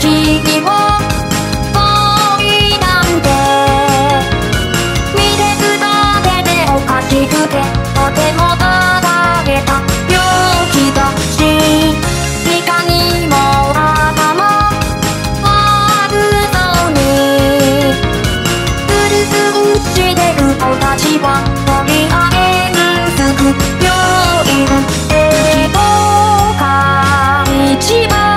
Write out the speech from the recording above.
恋なんて。見てくだけでおかしくてとても輝けた。勇気だしいかにも頭悪そとに。ぐるぐるしてる子たちはとりあえずすく。病院へとか一番